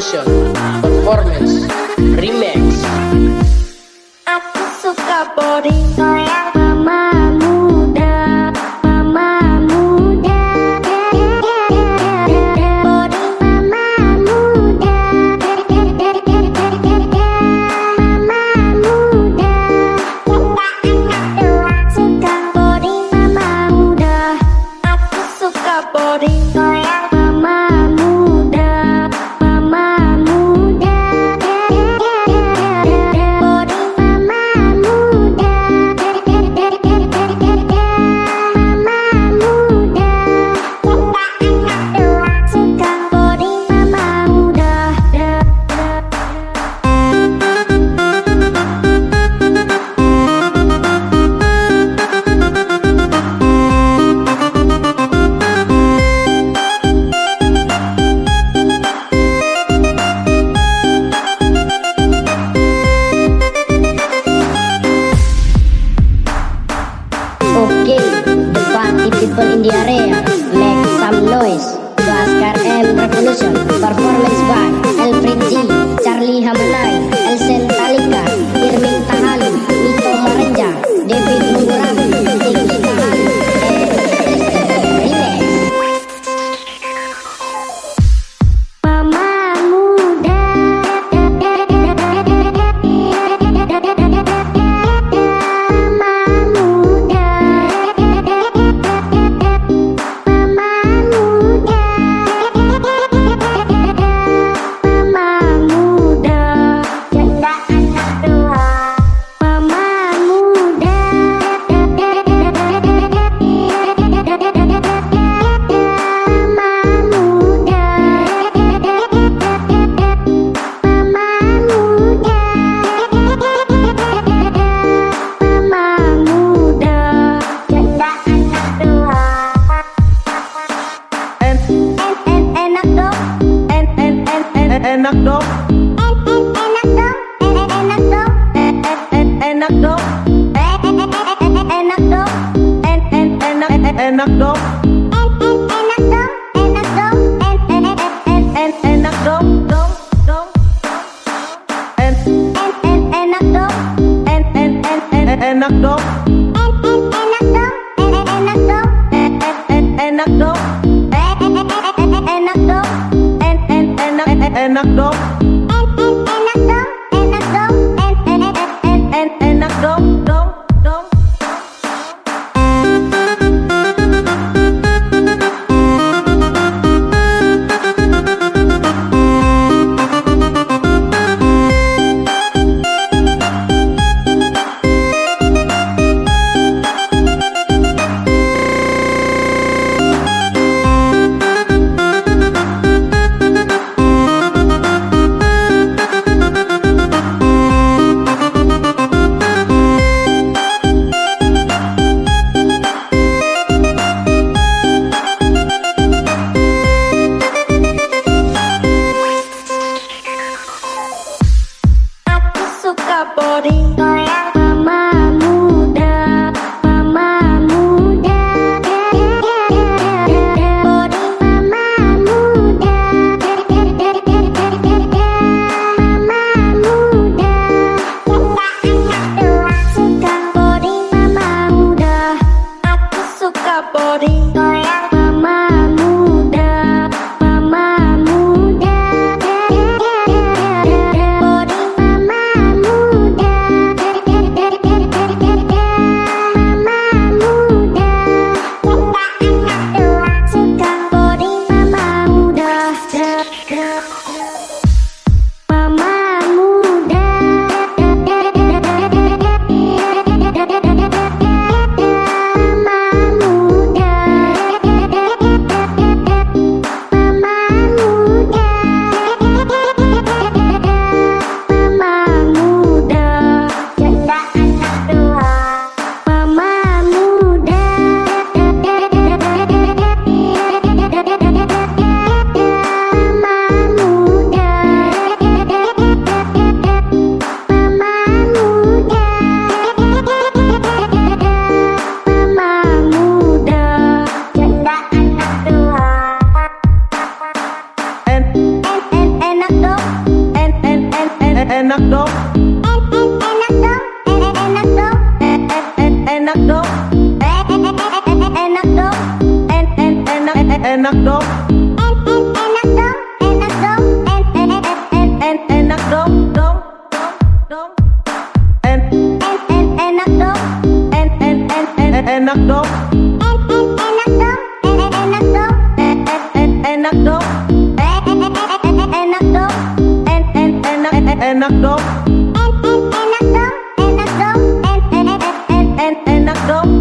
Performance, Remix. Aku suka body. Oke, okay, the party people in the area, make some noise. Baskar M Revolution, performance by Alfred G, Charlie Hamanai. enak dong. En en enak dong. En en en en en enak dong. En en en en en en en en en en en en en en en en enak enak dong enak dong, enak dong, en en enak dong enak dong, en en enak enak dong enak dong, enak dong, en enak dong No.